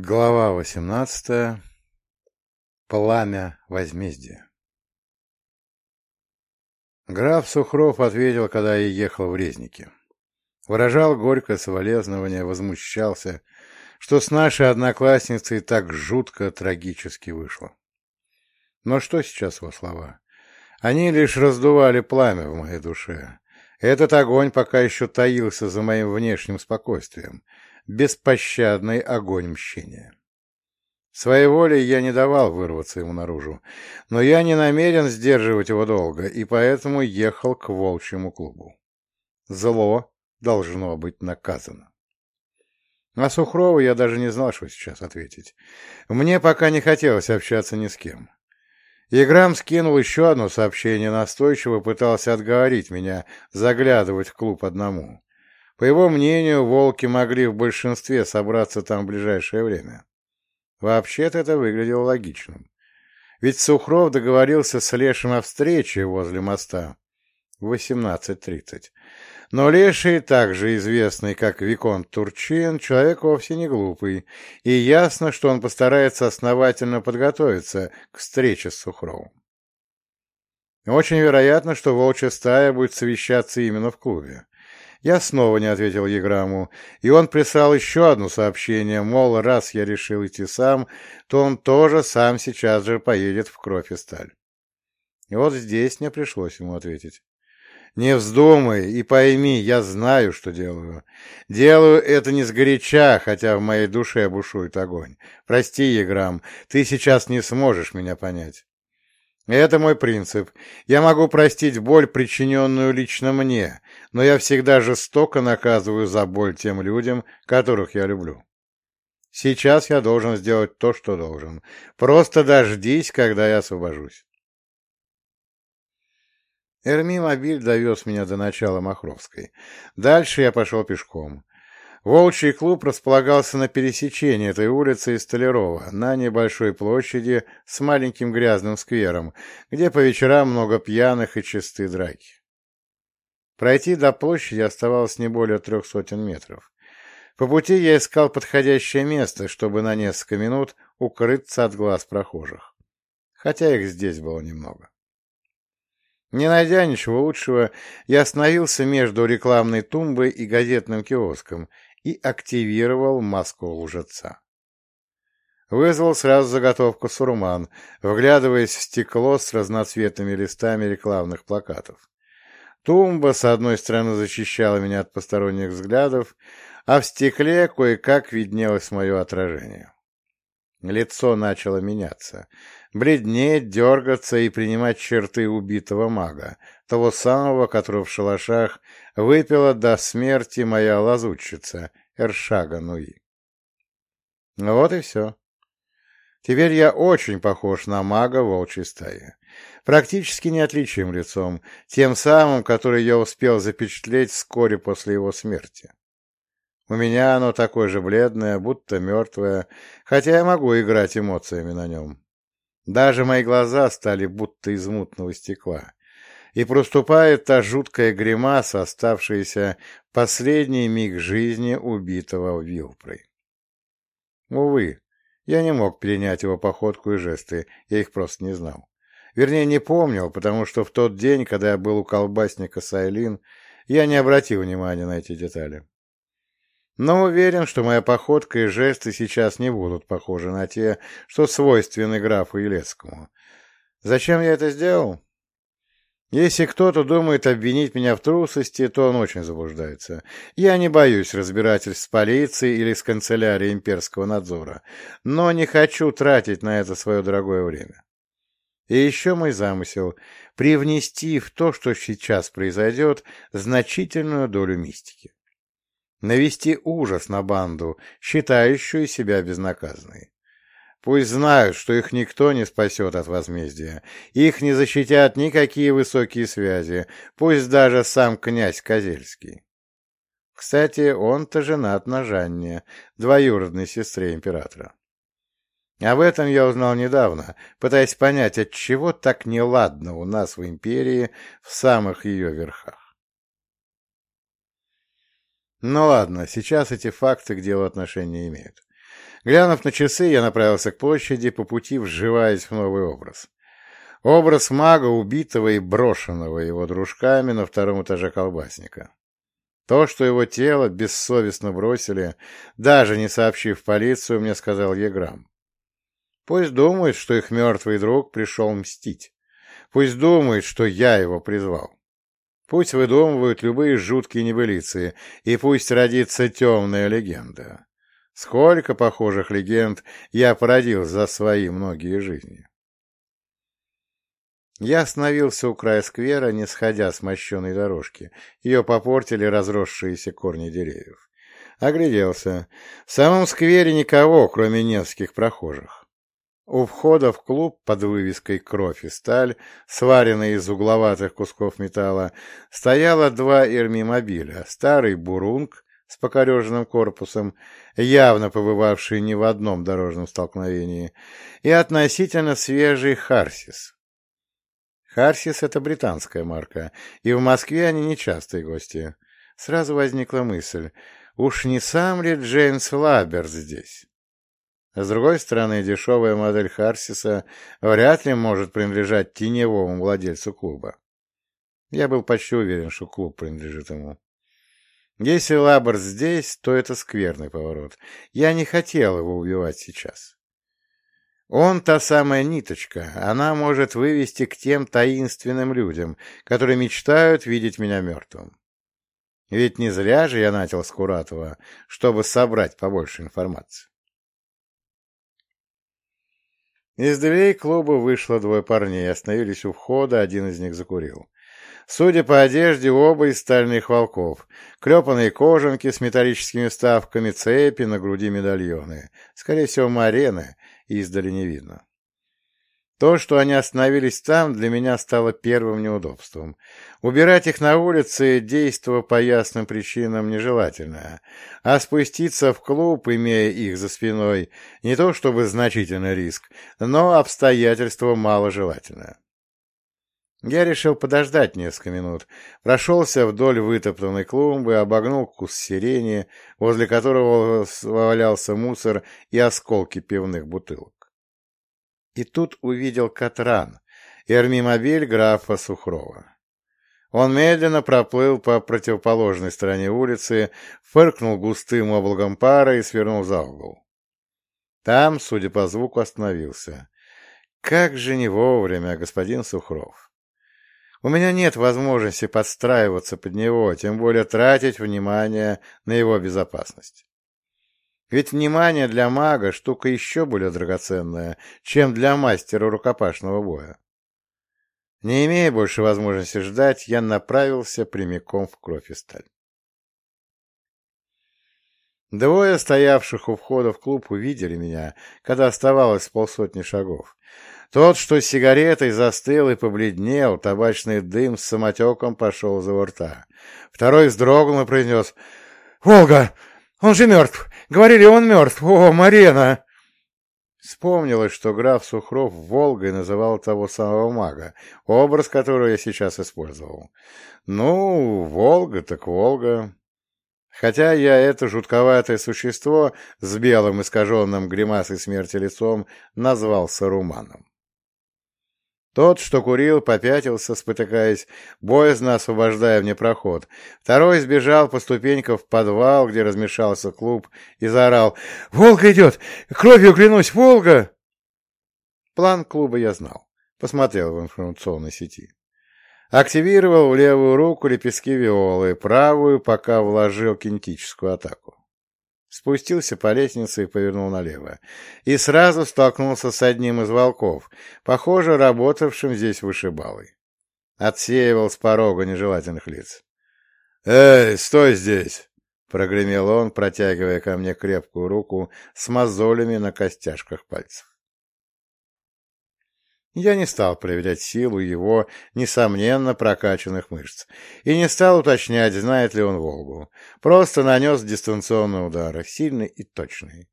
Глава восемнадцатая. Пламя возмездия. Граф Сухров ответил, когда я ехал в Резники. Выражал горькое соболезнование, возмущался, что с нашей одноклассницей так жутко трагически вышло. Но что сейчас его слова? Они лишь раздували пламя в моей душе. Этот огонь пока еще таился за моим внешним спокойствием — беспощадный огонь мщения. Своей волей я не давал вырваться ему наружу, но я не намерен сдерживать его долго, и поэтому ехал к волчьему клубу. Зло должно быть наказано. А Сухрову я даже не знал, что сейчас ответить. Мне пока не хотелось общаться ни с кем. Играм скинул еще одно сообщение, настойчиво пытался отговорить меня заглядывать в клуб одному. По его мнению, волки могли в большинстве собраться там в ближайшее время. Вообще-то это выглядело логичным. Ведь Сухров договорился с Лешим о встрече возле моста в 18.30. Но Леший, также известный как Виконт Турчин, человек вовсе не глупый, и ясно, что он постарается основательно подготовиться к встрече с Сухровым. Очень вероятно, что волчья стая будет совещаться именно в клубе. Я снова не ответил Еграму, и он прислал еще одно сообщение, мол, раз я решил идти сам, то он тоже сам сейчас же поедет в кровь и сталь. И вот здесь мне пришлось ему ответить. Не вздумай и пойми, я знаю, что делаю. Делаю это не сгоряча, хотя в моей душе бушует огонь. Прости, Еграм, ты сейчас не сможешь меня понять. Это мой принцип. Я могу простить боль, причиненную лично мне, но я всегда жестоко наказываю за боль тем людям, которых я люблю. Сейчас я должен сделать то, что должен. Просто дождись, когда я освобожусь. Эрми-мобиль довез меня до начала Махровской. Дальше я пошел пешком. Волчий клуб располагался на пересечении этой улицы и Столярова, на небольшой площади с маленьким грязным сквером, где по вечерам много пьяных и чисты драки. Пройти до площади оставалось не более трех сотен метров. По пути я искал подходящее место, чтобы на несколько минут укрыться от глаз прохожих. Хотя их здесь было немного. Не найдя ничего лучшего, я остановился между рекламной тумбой и газетным киоском и активировал маску лжеца. Вызвал сразу заготовку сурман, вглядываясь в стекло с разноцветными листами рекламных плакатов. Тумба с одной стороны защищала меня от посторонних взглядов, а в стекле кое-как виднелось мое отражение. Лицо начало меняться, бледнеть, дергаться и принимать черты убитого мага, того самого, которого в шалашах выпила до смерти моя лазутчица Эршага Нуи. Вот и все. Теперь я очень похож на мага волчьей стаи. Практически неотличим лицом, тем самым, который я успел запечатлеть вскоре после его смерти. У меня оно такое же бледное, будто мертвое, хотя я могу играть эмоциями на нем. Даже мои глаза стали будто из мутного стекла и проступает та жуткая гримаса, оставшаяся последний миг жизни убитого Вилпрой. Увы, я не мог перенять его походку и жесты, я их просто не знал. Вернее, не помнил, потому что в тот день, когда я был у колбасника Сайлин, я не обратил внимания на эти детали. Но уверен, что моя походка и жесты сейчас не будут похожи на те, что свойственны графу Елецкому. Зачем я это сделал? Если кто-то думает обвинить меня в трусости, то он очень заблуждается. Я не боюсь разбирательств с полицией или с канцелярией имперского надзора, но не хочу тратить на это свое дорогое время. И еще мой замысел — привнести в то, что сейчас произойдет, значительную долю мистики. Навести ужас на банду, считающую себя безнаказанной. Пусть знают, что их никто не спасет от возмездия. Их не защитят никакие высокие связи, пусть даже сам князь Козельский. Кстати, он-то женат на Жанне, двоюродной сестре императора. Об этом я узнал недавно, пытаясь понять, от чего так неладно у нас в империи в самых ее верхах. Ну ладно, сейчас эти факты к делу отношения имеют. Глянув на часы, я направился к площади, по пути вживаясь в новый образ. Образ мага, убитого и брошенного его дружками на втором этаже колбасника. То, что его тело бессовестно бросили, даже не сообщив полицию, мне сказал Еграм. Пусть думает, что их мертвый друг пришел мстить. Пусть думает, что я его призвал. Пусть выдумывают любые жуткие небылицы, и пусть родится темная легенда. Сколько похожих легенд я породил за свои многие жизни. Я остановился у края сквера, не сходя с мощенной дорожки. Ее попортили разросшиеся корни деревьев. Огляделся. В самом сквере никого, кроме нескольких прохожих. У входа в клуб под вывеской «Кровь и сталь», сваренной из угловатых кусков металла, стояло два эрмимобиля. Старый «Бурунг» с покореженным корпусом, явно побывавший не в одном дорожном столкновении, и относительно свежий «Харсис». Харсис — это британская марка, и в Москве они нечастые гости. Сразу возникла мысль, уж не сам ли Джеймс Лаберт здесь? С другой стороны, дешевая модель Харсиса вряд ли может принадлежать теневому владельцу клуба. Я был почти уверен, что клуб принадлежит ему. Если Лаберт здесь, то это скверный поворот. Я не хотел его убивать сейчас. Он та самая ниточка, она может вывести к тем таинственным людям, которые мечтают видеть меня мертвым. Ведь не зря же я начал с Куратова, чтобы собрать побольше информации. Из дверей клуба вышло двое парней, остановились у входа, один из них закурил. Судя по одежде, оба из стальных волков. Клепанные кожанки с металлическими вставками, цепи, на груди медальоны. Скорее всего, марены, издали не видно. То, что они остановились там, для меня стало первым неудобством. Убирать их на улице – действо по ясным причинам нежелательное, а спуститься в клуб, имея их за спиной, не то чтобы значительный риск, но обстоятельство маложелательное. Я решил подождать несколько минут, прошелся вдоль вытоптанной клумбы, обогнул куст сирени, возле которого валялся мусор и осколки пивных бутылок и тут увидел Катран, эрмимобиль графа Сухрова. Он медленно проплыл по противоположной стороне улицы, фыркнул густым облаком пара и свернул за угол. Там, судя по звуку, остановился. Как же не вовремя, господин Сухров. У меня нет возможности подстраиваться под него, тем более тратить внимание на его безопасность. Ведь внимание для мага — штука еще более драгоценная, чем для мастера рукопашного боя. Не имея больше возможности ждать, я направился прямиком в кровь и сталь. Двое стоявших у входа в клуб увидели меня, когда оставалось полсотни шагов. Тот, что с сигаретой застыл и побледнел, табачный дым с самотеком пошел за рта. Второй вздрогнул и произнес «Волга! Он же мертв! Говорили, он мертв! О, Марена!» Вспомнилось, что граф Сухров Волгой называл того самого мага, образ которого я сейчас использовал. Ну, Волга так Волга. Хотя я это жутковатое существо с белым искаженным гримасой смерти лицом назвал Саруманом. Тот, что курил, попятился, спотыкаясь, боязно освобождая мне проход. Второй сбежал по ступенькам в подвал, где размешался клуб, и заорал «Волга идет! Кровью клянусь, Волга!» План клуба я знал. Посмотрел в информационной сети. Активировал в левую руку лепестки виолы, правую пока вложил кинетическую атаку. Спустился по лестнице и повернул налево. И сразу столкнулся с одним из волков, похоже, работавшим здесь вышибалой. Отсеивал с порога нежелательных лиц. «Эй, стой здесь!» — прогремел он, протягивая ко мне крепкую руку с мозолями на костяшках пальцев. Я не стал проверять силу его, несомненно, прокачанных мышц, и не стал уточнять, знает ли он Волгу. Просто нанес дистанционный удар, сильный и точный.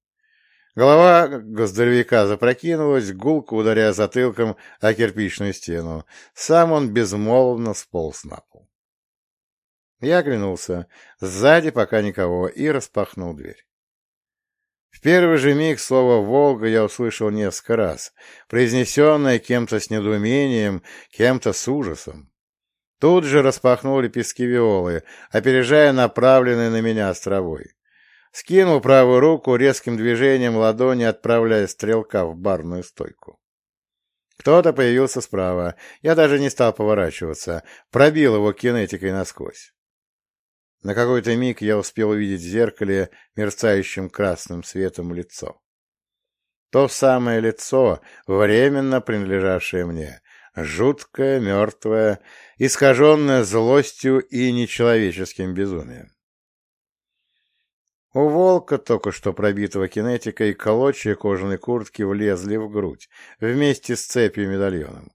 Голова здоровяка запрокинулась, гулко ударяя затылком о кирпичную стену. Сам он безмолвно сполз на пол. Я оглянулся. Сзади пока никого, и распахнул дверь. В первый же миг слово «Волга» я услышал несколько раз, произнесенное кем-то с недоумением, кем-то с ужасом. Тут же распахнул лепестки виолы, опережая направленный на меня островой. Скинул правую руку, резким движением ладони отправляя стрелка в барную стойку. Кто-то появился справа. Я даже не стал поворачиваться. Пробил его кинетикой насквозь. На какой-то миг я успел увидеть в зеркале мерцающим красным светом лицо. То самое лицо, временно принадлежавшее мне, жуткое, мертвое, искаженное злостью и нечеловеческим безумием. У волка, только что пробитого кинетикой, колочья кожаной куртки влезли в грудь, вместе с цепью медальоном.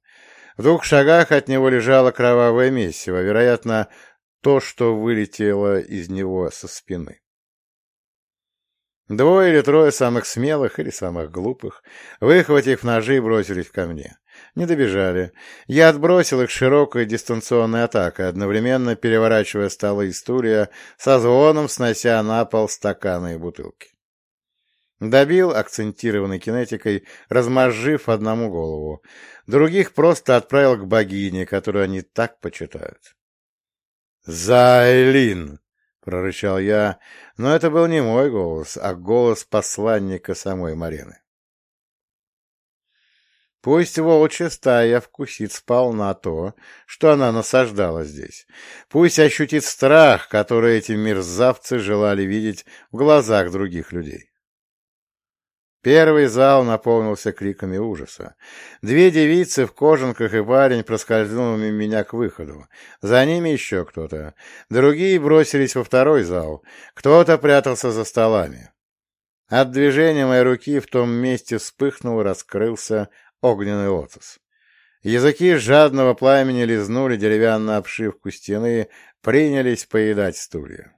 В двух шагах от него лежало кровавое месиво, вероятно, то, что вылетело из него со спины. Двое или трое самых смелых или самых глупых, выхватив ножи, бросились ко мне. Не добежали. Я отбросил их широкой дистанционной атакой, одновременно переворачивая столы и стулья, со звоном снося на пол стаканы и бутылки. Добил, акцентированной кинетикой, размозжив одному голову. Других просто отправил к богине, которую они так почитают. «Зайлин!» — прорычал я, но это был не мой голос, а голос посланника самой Марины. Пусть волчья стая вкусит сполна то, что она насаждала здесь. Пусть ощутит страх, который эти мерзавцы желали видеть в глазах других людей. Первый зал наполнился криками ужаса. Две девицы в кожанках и парень проскользнули меня к выходу. За ними еще кто-то. Другие бросились во второй зал. Кто-то прятался за столами. От движения моей руки в том месте вспыхнул, раскрылся огненный лотос. Языки жадного пламени лизнули деревянную обшивку стены, принялись поедать стулья.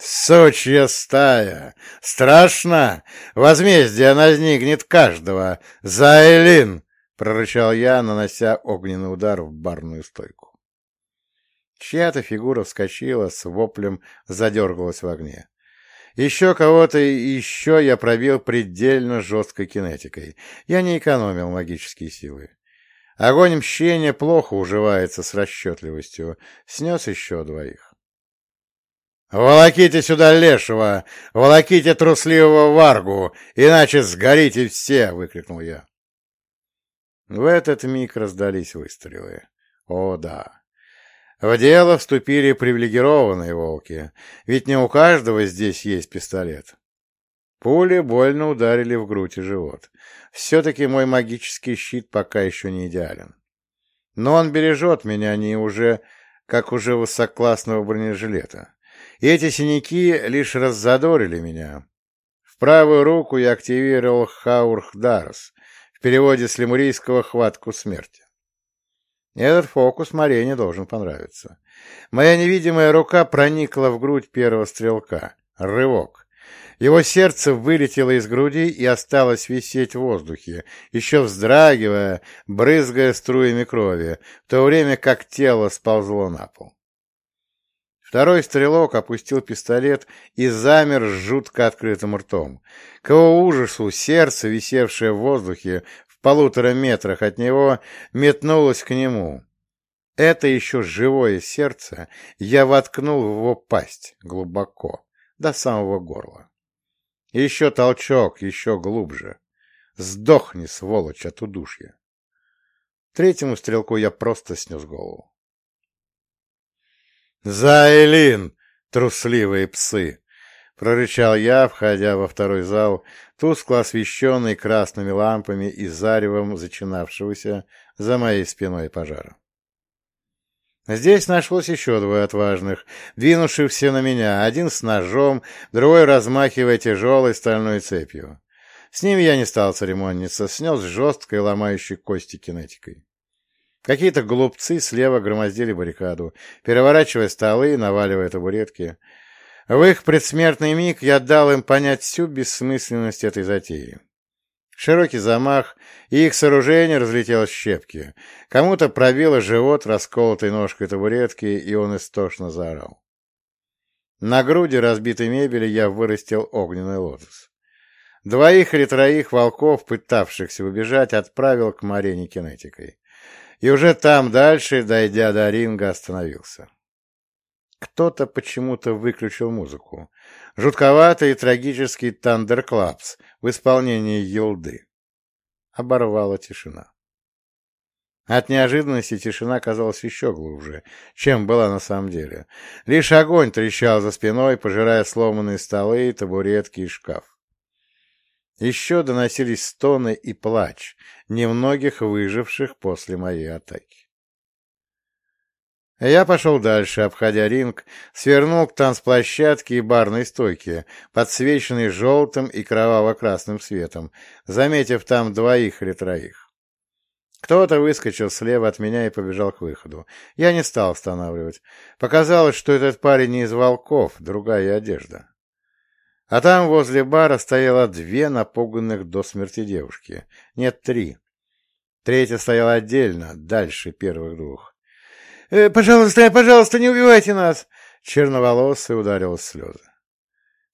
«Сочья стая! Страшно! Возмездие возникнет каждого! Зайлин!» — прорычал я, нанося огненный удар в барную стойку. Чья-то фигура вскочила, с воплем задергалась в огне. Еще кого-то еще я пробил предельно жесткой кинетикой. Я не экономил магические силы. Огонь мщения плохо уживается с расчетливостью. Снес еще двоих. «Волоките сюда лешего! Волоките трусливого варгу! Иначе сгорите все!» — выкрикнул я. В этот миг раздались выстрелы. О, да! В дело вступили привилегированные волки, ведь не у каждого здесь есть пистолет. Пули больно ударили в грудь и живот. Все-таки мой магический щит пока еще не идеален. Но он бережет меня не уже, как уже высоклассного бронежилета. Эти синяки лишь раззадорили меня. В правую руку я активировал Хаурхдарс, в переводе с лемурийского «хватку смерти». Этот фокус Марине должен понравиться. Моя невидимая рука проникла в грудь первого стрелка. Рывок. Его сердце вылетело из груди и осталось висеть в воздухе, еще вздрагивая, брызгая струями крови, в то время как тело сползло на пол. Второй стрелок опустил пистолет и замер с жутко открытым ртом. К его ужасу сердце, висевшее в воздухе, в полутора метрах от него, метнулось к нему. Это еще живое сердце я воткнул в его пасть глубоко, до самого горла. Еще толчок, еще глубже. Сдохни, сволочь, от удушья. Третьему стрелку я просто снес голову. «Зайлин, трусливые псы!» — прорычал я, входя во второй зал, тускло освещенный красными лампами и заревом зачинавшегося за моей спиной пожара. Здесь нашлось еще двое отважных, двинувшихся на меня, один с ножом, другой размахивая тяжелой стальной цепью. С ними я не стал церемониться, снес жесткой ломающей кости кинетикой. Какие-то глупцы слева громоздили баррикаду, переворачивая столы, наваливая табуретки. В их предсмертный миг я дал им понять всю бессмысленность этой затеи. Широкий замах, и их сооружение разлетелось в щепки. Кому-то пробило живот расколотой ножкой табуретки, и он истошно заорал. На груди разбитой мебели я вырастил огненный лотос. Двоих или троих волков, пытавшихся убежать, отправил к Марине кинетикой. И уже там дальше, дойдя до ринга, остановился. Кто-то почему-то выключил музыку. Жутковатый и трагический «Тандерклапс» в исполнении Елды. Оборвала тишина. От неожиданности тишина казалась еще глубже, чем была на самом деле. Лишь огонь трещал за спиной, пожирая сломанные столы, табуретки и шкаф. Еще доносились стоны и плач немногих выживших после моей атаки. Я пошел дальше, обходя ринг, свернул к танцплощадке и барной стойке, подсвеченной желтым и кроваво-красным светом, заметив там двоих или троих. Кто-то выскочил слева от меня и побежал к выходу. Я не стал останавливать. Показалось, что этот парень не из волков, другая одежда. А там возле бара стояло две напуганных до смерти девушки. Нет, три. Третья стояла отдельно, дальше первых двух. «Э, «Пожалуйста, пожалуйста, не убивайте нас!» Черноволосая ударилась в слезы.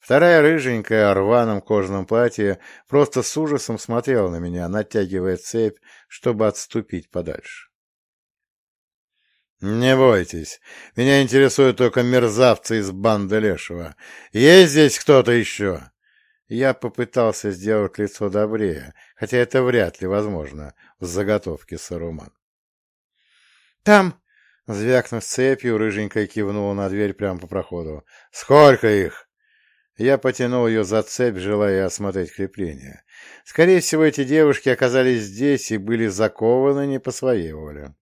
Вторая рыженькая в рваном кожаном платье просто с ужасом смотрела на меня, натягивая цепь, чтобы отступить подальше. «Не бойтесь, меня интересуют только мерзавцы из банды Лешего. Есть здесь кто-то еще?» Я попытался сделать лицо добрее, хотя это вряд ли возможно в заготовке Саруман. «Там!» — звякнув цепью, рыженькая кивнула на дверь прямо по проходу. «Сколько их?» Я потянул ее за цепь, желая осмотреть крепление. Скорее всего, эти девушки оказались здесь и были закованы не по своей воле.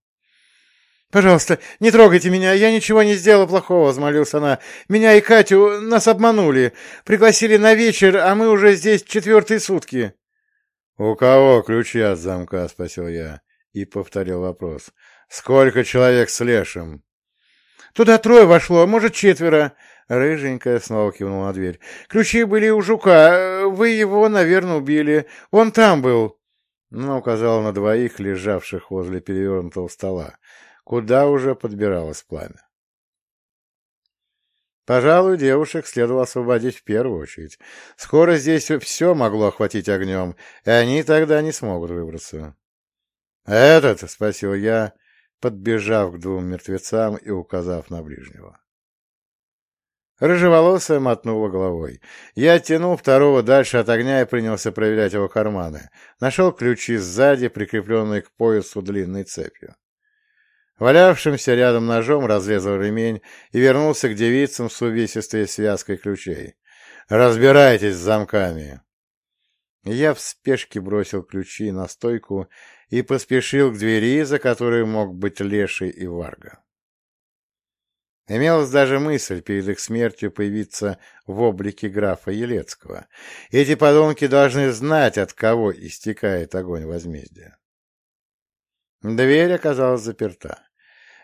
«Пожалуйста, не трогайте меня, я ничего не сделала плохого», — взмолилась она. «Меня и Катю нас обманули, пригласили на вечер, а мы уже здесь четвертые сутки». «У кого ключи от замка?» — спросил я и повторил вопрос. «Сколько человек с Лешим?» «Туда трое вошло, может, четверо. Рыженькая снова кивнула на дверь. «Ключи были у жука. Вы его, наверное, убили. Он там был». Она указала на двоих, лежавших возле перевернутого стола, куда уже подбиралось пламя. Пожалуй, девушек следовало освободить в первую очередь. Скоро здесь все могло охватить огнем, и они тогда не смогут выбраться. «Этот?» — спросил я, подбежав к двум мертвецам и указав на ближнего. Рыжеволосая мотнула головой. Я оттянул второго дальше от огня и принялся проверять его карманы. Нашел ключи сзади, прикрепленные к поясу длинной цепью. Валявшимся рядом ножом разрезал ремень и вернулся к девицам с увесистой связкой ключей. «Разбирайтесь с замками!» Я в спешке бросил ключи на стойку и поспешил к двери, за которой мог быть Леший и Варга. Имелась даже мысль перед их смертью появиться в облике графа Елецкого. Эти подонки должны знать, от кого истекает огонь возмездия. Дверь оказалась заперта.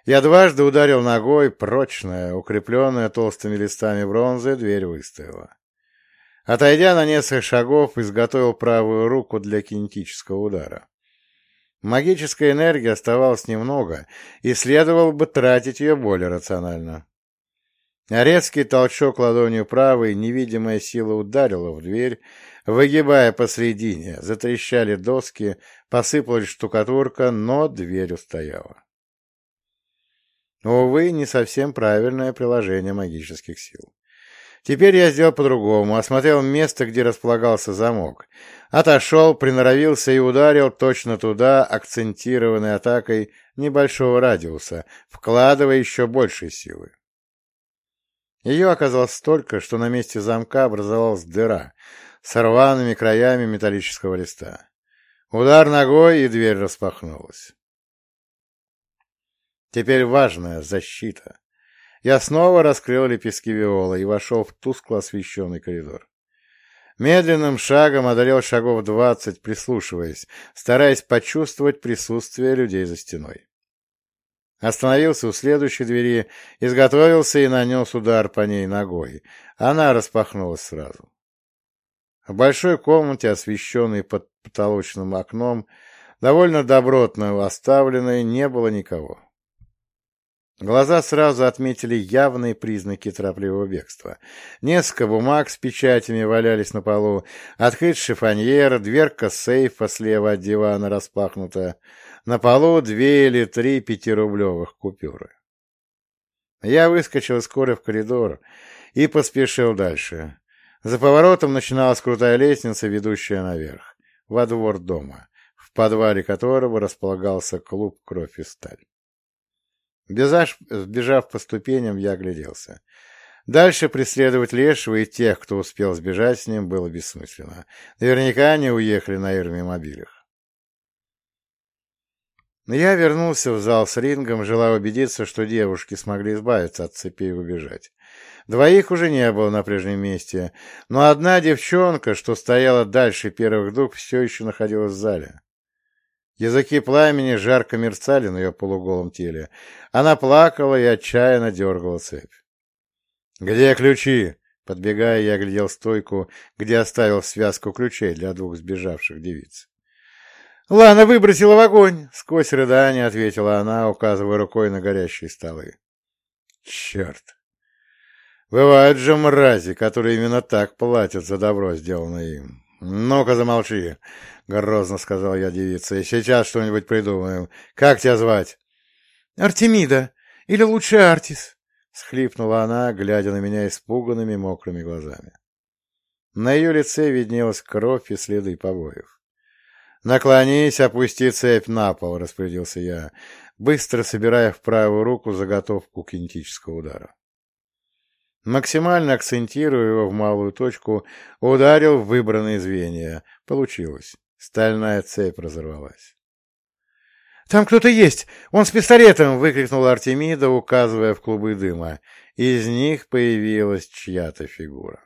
Я дважды ударил ногой, прочная, укрепленная толстыми листами бронзы, дверь выставила. Отойдя на несколько шагов, изготовил правую руку для кинетического удара. Магической энергии оставалось немного, и следовало бы тратить ее более рационально. резкий толчок ладонью правой, невидимая сила ударила в дверь, выгибая посредине, затрещали доски, посыпалась штукатурка, но дверь устояла. Увы, не совсем правильное приложение магических сил. Теперь я сделал по-другому, осмотрел место, где располагался замок. Отошел, приноровился и ударил точно туда, акцентированной атакой небольшого радиуса, вкладывая еще больше силы. Ее оказалось столько, что на месте замка образовалась дыра с рваными краями металлического листа. Удар ногой, и дверь распахнулась. Теперь важная защита. Я снова раскрыл лепестки виола и вошел в тускло освещенный коридор. Медленным шагом одолел шагов двадцать, прислушиваясь, стараясь почувствовать присутствие людей за стеной. Остановился у следующей двери, изготовился и нанес удар по ней ногой. Она распахнулась сразу. В большой комнате, освещенной под потолочным окном, довольно добротно оставленной, не было никого. Глаза сразу отметили явные признаки торопливого бегства. Несколько бумаг с печатями валялись на полу, открыт шифоньер, дверка сейфа слева от дивана распахнута, на полу две или три пятирублевых купюры. Я выскочил из коры в коридор и поспешил дальше. За поворотом начиналась крутая лестница, ведущая наверх, во двор дома, в подвале которого располагался клуб «Кровь и сталь». Бежав, сбежав по ступеням, я огляделся. Дальше преследовать Лешего и тех, кто успел сбежать с ним, было бессмысленно. Наверняка они уехали на эрмимобилях. Я вернулся в зал с рингом, желая убедиться, что девушки смогли избавиться от цепей и убежать. Двоих уже не было на прежнем месте, но одна девчонка, что стояла дальше первых двух, все еще находилась в зале. Языки пламени жарко мерцали на ее полуголом теле. Она плакала и отчаянно дергала цепь. «Где ключи?» Подбегая, я глядел стойку, где оставил связку ключей для двух сбежавших девиц. «Лана выбросила в огонь!» — сквозь рыдание ответила она, указывая рукой на горящие столы. «Черт! Бывают же мрази, которые именно так платят за добро, сделанное им. Ну-ка замолчи!» — грозно сказал я девице. — Сейчас что-нибудь придумаем. Как тебя звать? — Артемида. Или лучше Артис. — схлипнула она, глядя на меня испуганными мокрыми глазами. На ее лице виднелась кровь и следы побоев. — Наклонись, опусти цепь на пол, — распорядился я, быстро собирая в правую руку заготовку кинетического удара. Максимально акцентируя его в малую точку, ударил в выбранные звенья. Получилось. Стальная цепь разорвалась. «Там кто-то есть! Он с пистолетом!» — выкрикнула Артемида, указывая в клубы дыма. Из них появилась чья-то фигура.